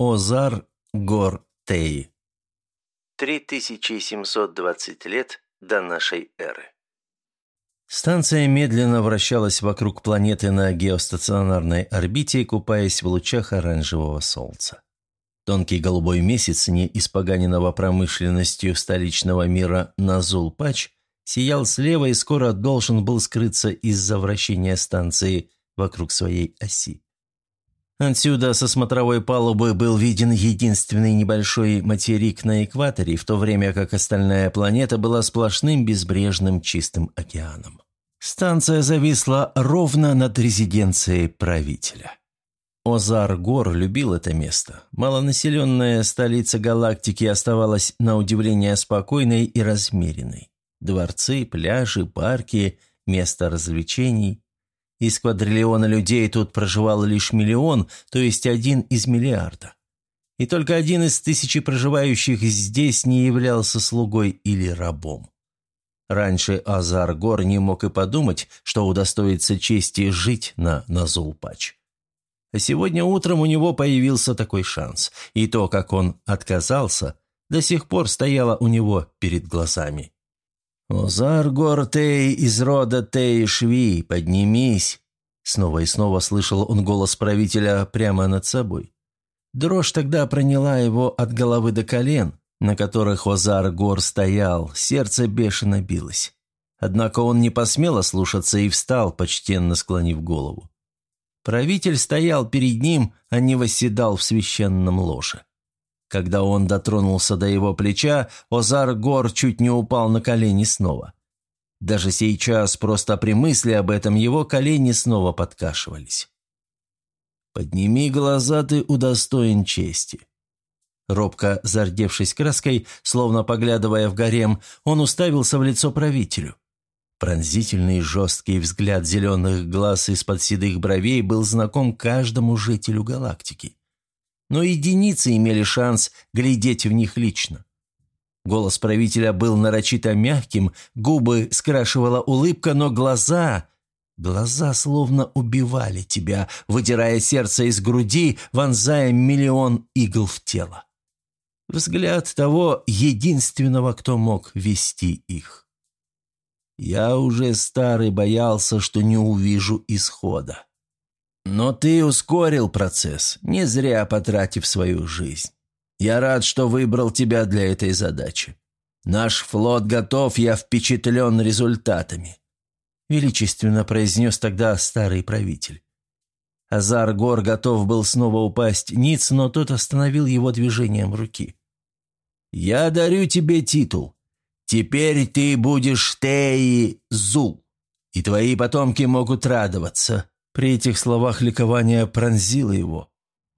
Озар Гор Теи. 3720 лет до нашей эры. Станция медленно вращалась вокруг планеты на геостационарной орбите, купаясь в лучах оранжевого солнца. Тонкий голубой месяц, не испоганенного промышленностью столичного мира Назул-Пач, сиял слева и скоро должен был скрыться из-за вращения станции вокруг своей оси. Отсюда, со смотровой палубы, был виден единственный небольшой материк на экваторе, в то время как остальная планета была сплошным безбрежным чистым океаном. Станция зависла ровно над резиденцией правителя. Озар-Гор любил это место. Малонаселенная столица галактики оставалась на удивление спокойной и размеренной. Дворцы, пляжи, парки, место развлечений. Из квадриллиона людей тут проживало лишь миллион, то есть один из миллиарда. И только один из тысячи проживающих здесь не являлся слугой или рабом. Раньше Азар Гор не мог и подумать, что удостоится чести жить на Назулпач. А сегодня утром у него появился такой шанс, и то, как он отказался, до сих пор стояло у него перед глазами. «Озар Гор Тей из рода Тей Шви, поднимись!» Снова и снова слышал он голос правителя прямо над собой. Дрожь тогда проняла его от головы до колен, на которых Озар Гор стоял, сердце бешено билось. Однако он не посмел ослушаться и встал, почтенно склонив голову. Правитель стоял перед ним, а не восседал в священном ложе. Когда он дотронулся до его плеча, Озар Гор чуть не упал на колени снова. Даже сейчас, просто при мысли об этом, его колени снова подкашивались. «Подними глаза, ты удостоен чести». Робко зардевшись краской, словно поглядывая в гарем, он уставился в лицо правителю. Пронзительный жесткий взгляд зеленых глаз из-под седых бровей был знаком каждому жителю галактики но единицы имели шанс глядеть в них лично. Голос правителя был нарочито мягким, губы скрашивала улыбка, но глаза... Глаза словно убивали тебя, выдирая сердце из груди, вонзая миллион игл в тело. Взгляд того единственного, кто мог вести их. Я уже старый боялся, что не увижу исхода. Но ты ускорил процесс, не зря потратив свою жизнь. Я рад, что выбрал тебя для этой задачи. Наш флот готов, я впечатлен результатами», – величественно произнес тогда старый правитель. Азар Гор готов был снова упасть ниц, но тот остановил его движением руки. «Я дарю тебе титул. Теперь ты будешь Теи Зул, и твои потомки могут радоваться. При этих словах ликование пронзило его.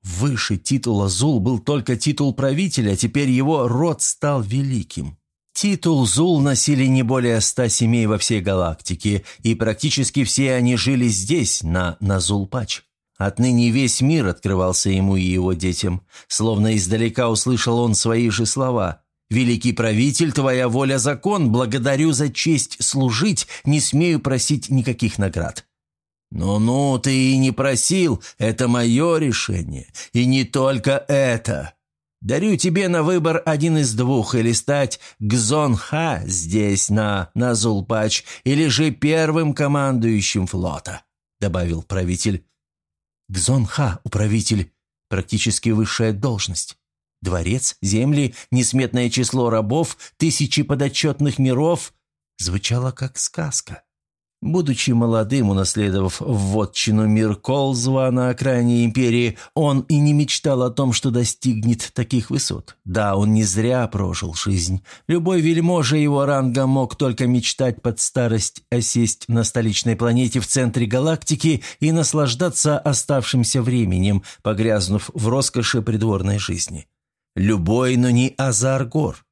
Выше титула Зул был только титул правителя, теперь его род стал великим. Титул Зул носили не более ста семей во всей галактике, и практически все они жили здесь, на Назулпач. Отныне весь мир открывался ему и его детям. Словно издалека услышал он свои же слова. «Великий правитель, твоя воля закон, благодарю за честь служить, не смею просить никаких наград». «Ну-ну, ты и не просил, это мое решение, и не только это. Дарю тебе на выбор один из двух, или стать Гзон-Ха здесь, на Назулпач, или же первым командующим флота», — добавил правитель. «Гзон-Ха, управитель, практически высшая должность». Дворец, земли, несметное число рабов, тысячи подотчетных миров — звучало как сказка. Будучи молодым, унаследовав вотчину мир Колзва на окраине империи, он и не мечтал о том, что достигнет таких высот. Да, он не зря прожил жизнь. Любой вельможа его ранга мог только мечтать под старость осесть на столичной планете в центре галактики и наслаждаться оставшимся временем, погрязнув в роскоши придворной жизни. Любой, но не Азаргор.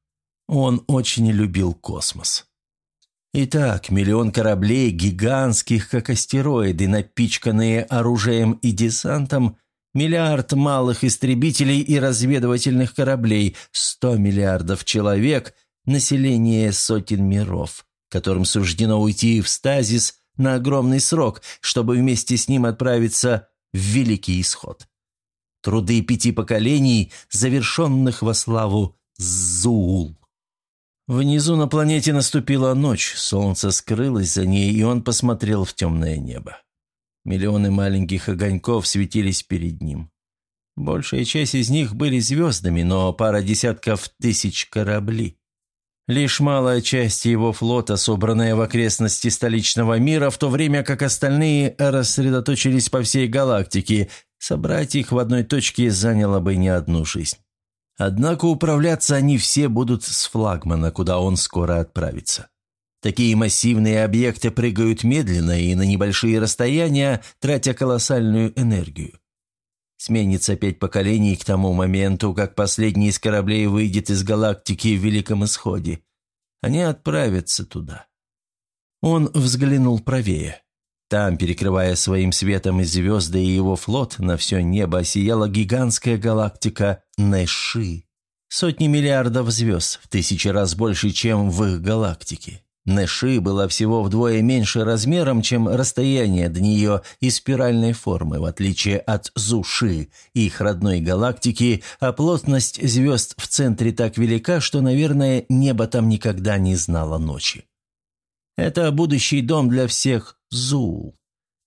Он очень любил космос. Итак, миллион кораблей, гигантских, как астероиды, напичканные оружием и десантом, миллиард малых истребителей и разведывательных кораблей, сто миллиардов человек, население сотен миров, которым суждено уйти в стазис на огромный срок, чтобы вместе с ним отправиться в Великий Исход. Труды пяти поколений, завершенных во славу Зуул. Внизу на планете наступила ночь, солнце скрылось за ней, и он посмотрел в темное небо. Миллионы маленьких огоньков светились перед ним. Большая часть из них были звездами, но пара десятков тысяч кораблей. Лишь малая часть его флота, собранная в окрестности столичного мира, в то время как остальные рассредоточились по всей галактике, собрать их в одной точке заняло бы не одну жизнь. Однако управляться они все будут с флагмана, куда он скоро отправится. Такие массивные объекты прыгают медленно и на небольшие расстояния, тратя колоссальную энергию. Сменится пять поколений к тому моменту, как последний из кораблей выйдет из галактики в Великом Исходе. Они отправятся туда. Он взглянул правее. Там, перекрывая своим светом и звезды и его флот, на все небо сияла гигантская галактика Нэши. Сотни миллиардов звезд, в тысячи раз больше, чем в их галактике. Нэши была всего вдвое меньше размером, чем расстояние до нее и спиральной формы, в отличие от Зуши, их родной галактики, а плотность звезд в центре так велика, что, наверное, небо там никогда не знало ночи. Это будущий дом для всех Зул.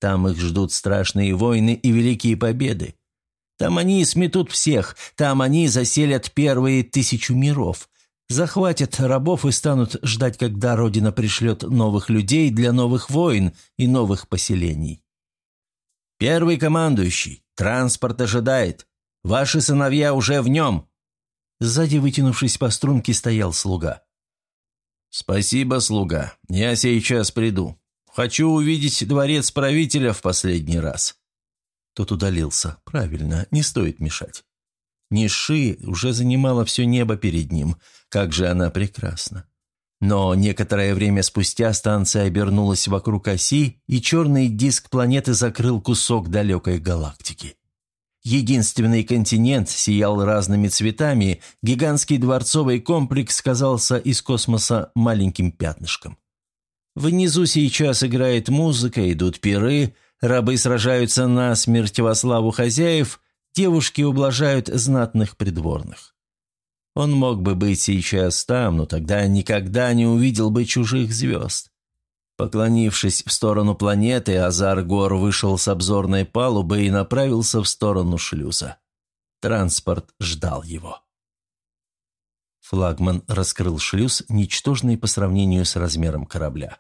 Там их ждут страшные войны и великие победы. Там они сметут всех, там они заселят первые тысячу миров – захватят рабов и станут ждать, когда Родина пришлет новых людей для новых войн и новых поселений. Первый командующий, транспорт ожидает. Ваши сыновья уже в нем. Сзади, вытянувшись по струнке, стоял слуга. «Спасибо, слуга. Я сейчас приду. Хочу увидеть дворец правителя в последний раз». Тот удалился. «Правильно, не стоит мешать». Ниши уже занимала все небо перед ним. Как же она прекрасна. Но некоторое время спустя станция обернулась вокруг оси, и черный диск планеты закрыл кусок далекой галактики. Единственный континент сиял разными цветами, гигантский дворцовый комплекс казался из космоса маленьким пятнышком. Внизу сейчас играет музыка, идут пиры, рабы сражаются на смерть во славу хозяев, Девушки ублажают знатных придворных. Он мог бы быть сейчас там, но тогда никогда не увидел бы чужих звезд. Поклонившись в сторону планеты, Азар Гор вышел с обзорной палубы и направился в сторону шлюза. Транспорт ждал его. Флагман раскрыл шлюз, ничтожный по сравнению с размером корабля.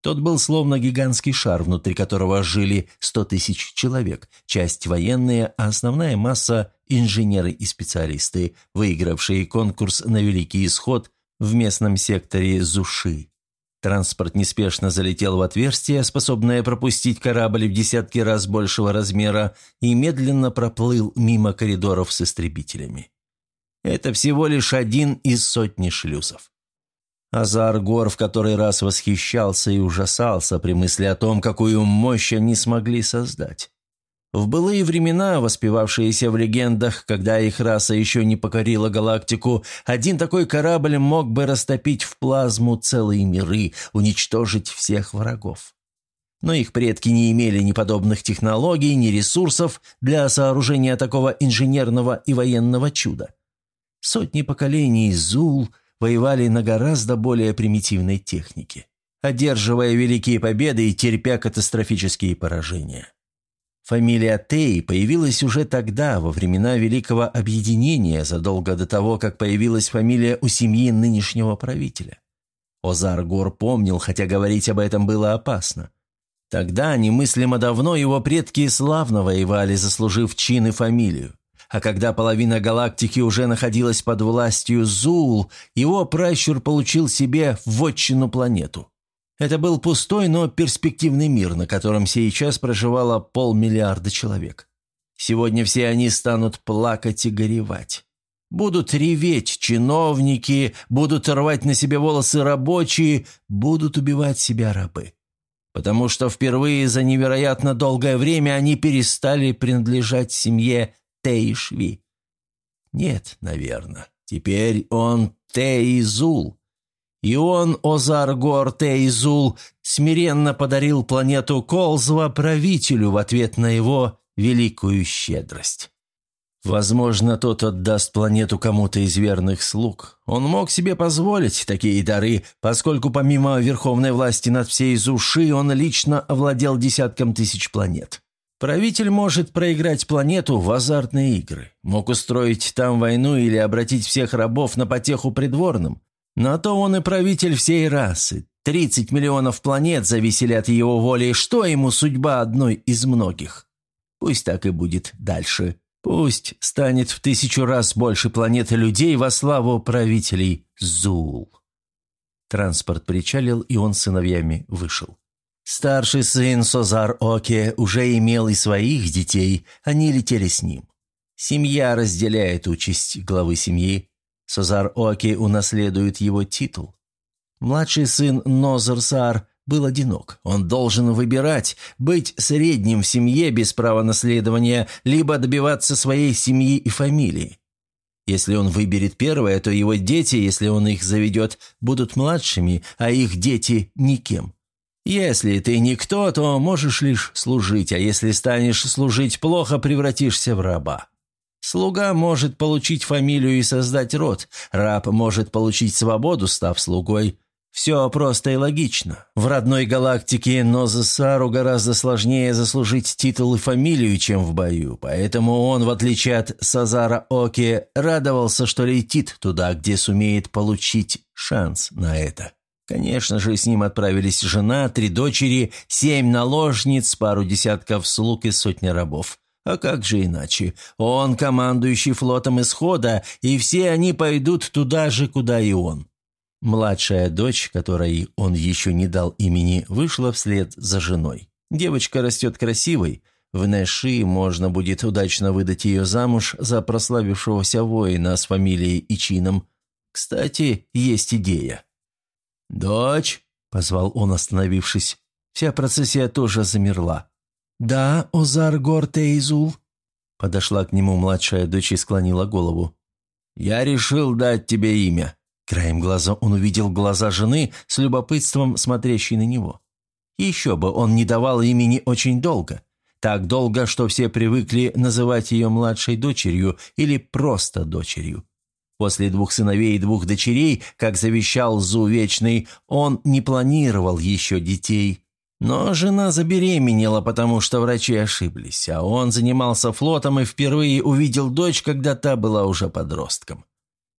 Тот был словно гигантский шар, внутри которого жили сто тысяч человек, часть военные, а основная масса – инженеры и специалисты, выигравшие конкурс на Великий Исход в местном секторе Зуши. Транспорт неспешно залетел в отверстие, способное пропустить корабль в десятки раз большего размера, и медленно проплыл мимо коридоров с истребителями. Это всего лишь один из сотни шлюзов. Азар Гор в который раз восхищался и ужасался при мысли о том, какую мощь они смогли создать. В былые времена, воспевавшиеся в легендах, когда их раса еще не покорила галактику, один такой корабль мог бы растопить в плазму целые миры, уничтожить всех врагов. Но их предки не имели ни подобных технологий, ни ресурсов для сооружения такого инженерного и военного чуда. Сотни поколений Зул – воевали на гораздо более примитивной технике, одерживая великие победы и терпя катастрофические поражения. Фамилия Тей появилась уже тогда, во времена Великого Объединения, задолго до того, как появилась фамилия у семьи нынешнего правителя. Озар Гор помнил, хотя говорить об этом было опасно. Тогда, немыслимо давно, его предки славно воевали, заслужив чин и фамилию. А когда половина галактики уже находилась под властью Зул, его пращур получил себе вотчину планету. Это был пустой, но перспективный мир, на котором сейчас проживало полмиллиарда человек. Сегодня все они станут плакать и горевать. Будут реветь чиновники, будут рвать на себе волосы рабочие, будут убивать себя рабы. Потому что впервые за невероятно долгое время они перестали принадлежать семье Тейшви. Нет, наверное. Теперь он Тейзул. И он, Озаргор Тейзул, смиренно подарил планету Колзва правителю в ответ на его великую щедрость. Возможно, тот отдаст планету кому-то из верных слуг. Он мог себе позволить такие дары, поскольку помимо верховной власти над всей Зуши, он лично овладел десятком тысяч планет. Правитель может проиграть планету в азартные игры, мог устроить там войну или обратить всех рабов на потеху придворным. На то он и правитель всей расы. 30 миллионов планет зависели от его воли, что ему судьба одной из многих. Пусть так и будет дальше. Пусть станет в тысячу раз больше планеты людей во славу правителей Зул. Транспорт причалил, и он с сыновьями вышел. Старший сын Созар Оке уже имел и своих детей, они летели с ним. Семья разделяет участь главы семьи. Созар Оке унаследует его титул. Младший сын Нозар Саар был одинок. Он должен выбирать, быть средним в семье без права наследования, либо добиваться своей семьи и фамилии. Если он выберет первое, то его дети, если он их заведет, будут младшими, а их дети – никем. Если ты никто, то можешь лишь служить, а если станешь служить плохо, превратишься в раба. Слуга может получить фамилию и создать род, раб может получить свободу, став слугой – все просто и логично. В родной галактике Нозесару гораздо сложнее заслужить титул и фамилию, чем в бою, поэтому он, в отличие от Сазара Оки, радовался, что летит туда, где сумеет получить шанс на это. Конечно же, с ним отправились жена, три дочери, семь наложниц, пару десятков слуг и сотни рабов. А как же иначе? Он командующий флотом Исхода, и все они пойдут туда же, куда и он. Младшая дочь, которой он еще не дал имени, вышла вслед за женой. Девочка растет красивой. В Нэши можно будет удачно выдать ее замуж за прославившегося воина с фамилией и чином. Кстати, есть идея. «Дочь!» – позвал он, остановившись. Вся процессия тоже замерла. «Да, Озар Гортейзул?» Подошла к нему младшая дочь и склонила голову. «Я решил дать тебе имя. Краем глаза он увидел глаза жены с любопытством, смотрящей на него. Еще бы, он не давал имени очень долго. Так долго, что все привыкли называть ее младшей дочерью или просто дочерью. После двух сыновей и двух дочерей, как завещал Зу Вечный, он не планировал еще детей. Но жена забеременела, потому что врачи ошиблись, а он занимался флотом и впервые увидел дочь, когда та была уже подростком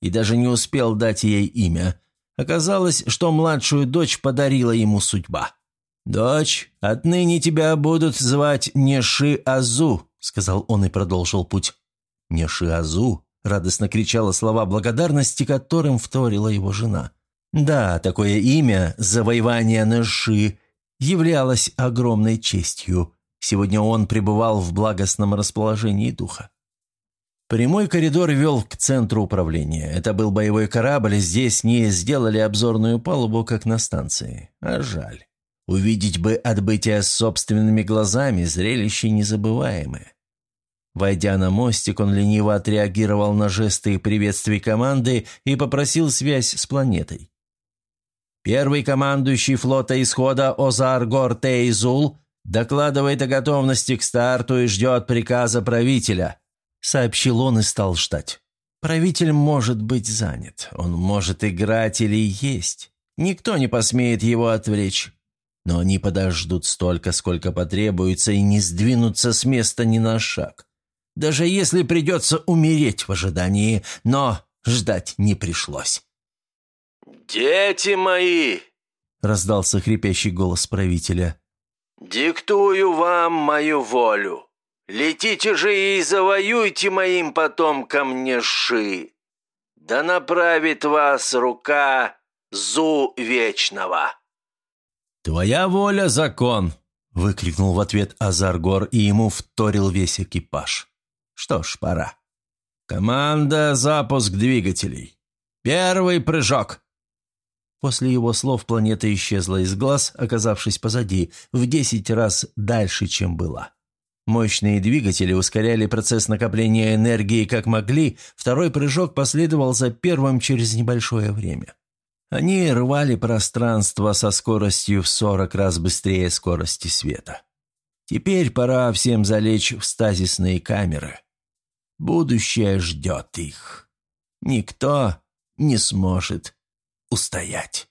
и даже не успел дать ей имя. Оказалось, что младшую дочь подарила ему судьба. «Дочь, отныне тебя будут звать не Ши-Азу», — сказал он и продолжил путь. «Не Ши-Азу», — радостно кричала слова благодарности, которым вторила его жена. Да, такое имя, завоевание Нэши, являлось огромной честью. Сегодня он пребывал в благостном расположении духа. Прямой коридор вел к центру управления. Это был боевой корабль, здесь не сделали обзорную палубу, как на станции. А жаль. Увидеть бы отбытие собственными глазами, зрелище незабываемое. Войдя на мостик, он лениво отреагировал на жесты приветствий команды и попросил связь с планетой. «Первый командующий флота исхода Озар Гортейзул докладывает о готовности к старту и ждет приказа правителя», сообщил он и стал ждать. Правитель может быть занят, он может играть или есть. Никто не посмеет его отвлечь. Но они подождут столько, сколько потребуется, и не сдвинутся с места ни на шаг. Даже если придется умереть в ожидании, но ждать не пришлось. «Дети мои!» — раздался хрипящий голос правителя. «Диктую вам мою волю. Летите же и завоюйте моим потомкам Неши. Да направит вас рука Зу Вечного». «Твоя воля – закон!» – выкрикнул в ответ Азаргор, и ему вторил весь экипаж. «Что ж, пора. Команда, запуск двигателей. Первый прыжок!» После его слов планета исчезла из глаз, оказавшись позади, в десять раз дальше, чем была. Мощные двигатели ускоряли процесс накопления энергии как могли, второй прыжок последовал за первым через небольшое время. Они рвали пространство со скоростью в 40 раз быстрее скорости света. Теперь пора всем залечь в стазисные камеры. Будущее ждет их. Никто не сможет устоять.